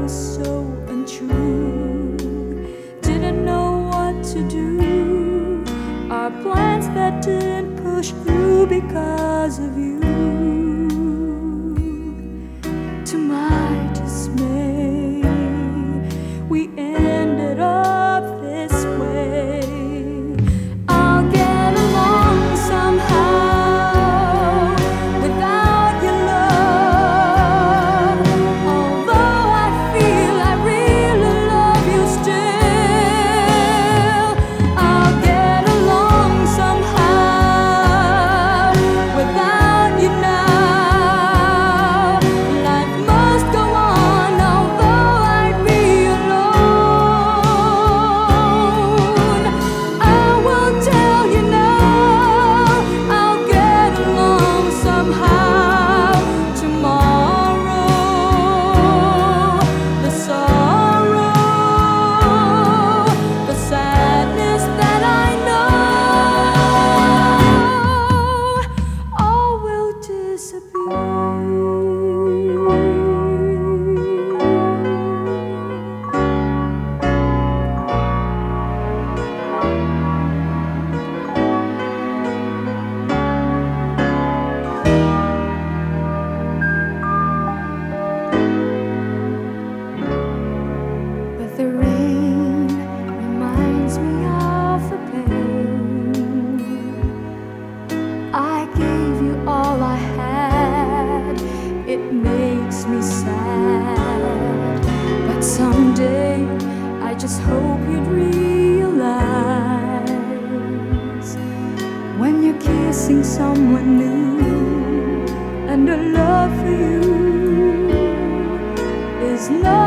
was so untrue. Didn't know what to do. Our plans that didn't push through because of you. To my dismay, we ended. just hope you'd realize when you're kissing someone new and a love for you is love.